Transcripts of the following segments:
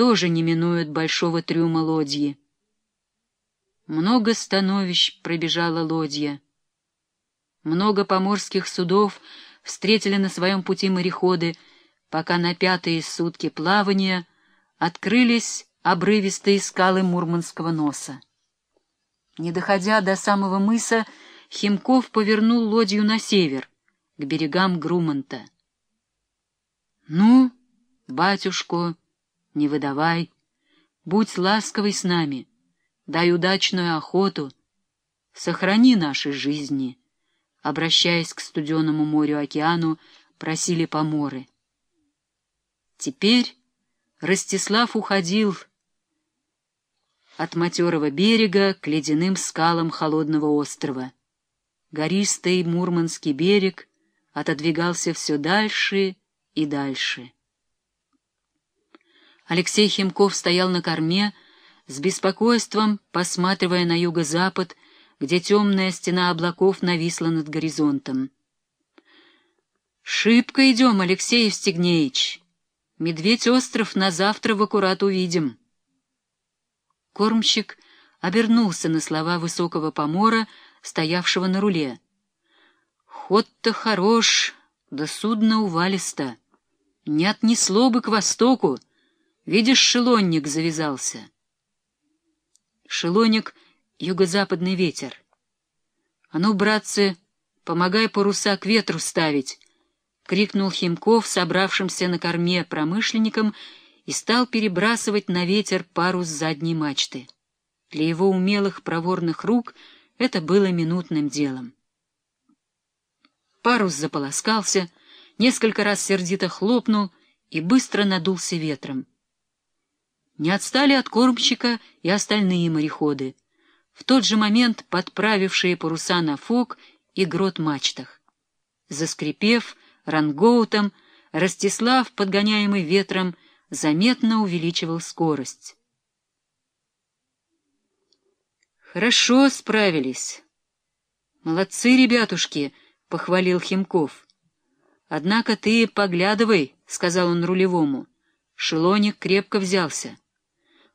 тоже не минуют большого трюма лодьи. Много становищ пробежала лодья. Много поморских судов встретили на своем пути мореходы, пока на пятые сутки плавания открылись обрывистые скалы Мурманского носа. Не доходя до самого мыса, Химков повернул лодью на север, к берегам Груманта. — Ну, батюшко, не выдавай, будь ласковый с нами, дай удачную охоту, сохрани наши жизни, обращаясь к студеному морю-океану, просили поморы. Теперь Ростислав уходил от матерого берега к ледяным скалам холодного острова. Гористый Мурманский берег отодвигался все дальше и дальше. Алексей Химков стоял на корме, с беспокойством посматривая на юго-запад, где темная стена облаков нависла над горизонтом. — Шибко идем, Алексей Евстигнеевич. Медведь-остров на завтра в аккурат увидим. Кормщик обернулся на слова высокого помора, стоявшего на руле. Ход-то хорош, да судно увалисто. Не отнесло бы к востоку. Видишь, шелонник завязался. Шелоник — юго-западный ветер. — А ну, братцы, помогай паруса к ветру ставить! — крикнул Химков, собравшимся на корме промышленникам, и стал перебрасывать на ветер парус задней мачты. Для его умелых проворных рук это было минутным делом. Парус заполоскался, несколько раз сердито хлопнул и быстро надулся ветром. Не отстали от кормщика и остальные мореходы, в тот же момент подправившие паруса на фок и грот мачтах. Заскрипев рангоутом, Ростислав, подгоняемый ветром, заметно увеличивал скорость. «Хорошо справились. Молодцы, ребятушки!» — похвалил Химков. «Однако ты поглядывай», — сказал он рулевому. Шелоник крепко взялся.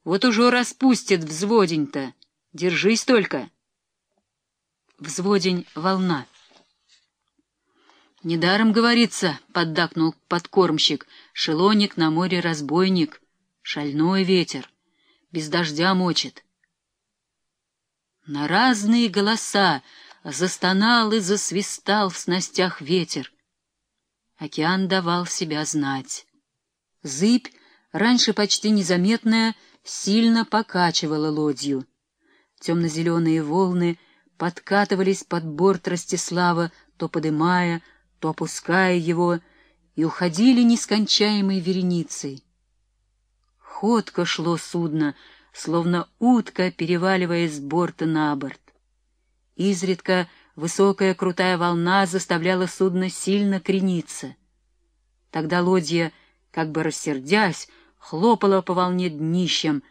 «Вот уже распустит взводень-то. Держись только». Взводень — волна. Недаром говорится, — поддакнул подкормщик, — шелоник на море разбойник, шальной ветер, без дождя мочит. На разные голоса застонал и засвистал в снастях ветер. Океан давал себя знать. Зыбь, раньше почти незаметная, сильно покачивала лодью. Темно-зеленые волны подкатывались под борт Ростислава, то подымая, то опуская его, и уходили нескончаемой вереницей. Ходко шло судно, словно утка, переваливаясь с борта на борт. Изредка высокая крутая волна заставляла судно сильно крениться. Тогда лодья, как бы рассердясь, хлопала по волне днищем,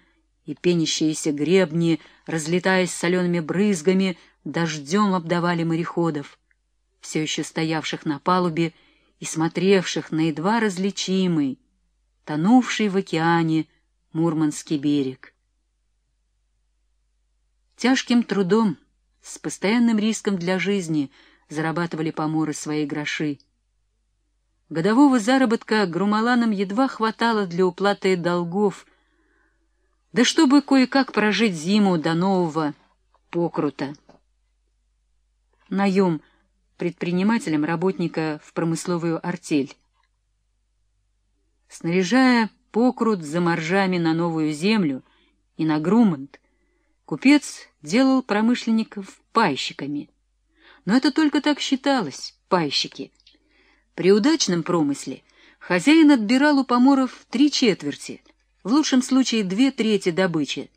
и пенящиеся гребни, разлетаясь солеными брызгами, дождем обдавали мореходов все еще стоявших на палубе и смотревших на едва различимый, тонувший в океане Мурманский берег. Тяжким трудом, с постоянным риском для жизни зарабатывали поморы свои гроши. Годового заработка грумаланам едва хватало для уплаты долгов, да чтобы кое-как прожить зиму до нового покрута. Наем — предпринимателем работника в промысловую артель. Снаряжая покрут за моржами на новую землю и на грумант, купец делал промышленников пайщиками. Но это только так считалось, пайщики. При удачном промысле хозяин отбирал у поморов три четверти, в лучшем случае две трети добычи,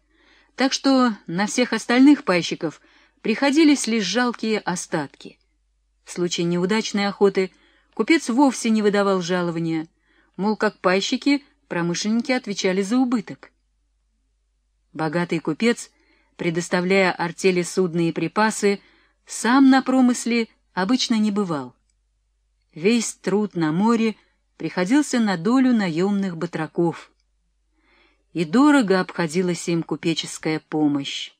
так что на всех остальных пайщиков приходились лишь жалкие остатки — в случае неудачной охоты купец вовсе не выдавал жалования, мол, как пайщики, промышленники отвечали за убыток. Богатый купец, предоставляя артели судные припасы, сам на промысле обычно не бывал. Весь труд на море приходился на долю наемных батраков. и дорого обходилась им купеческая помощь.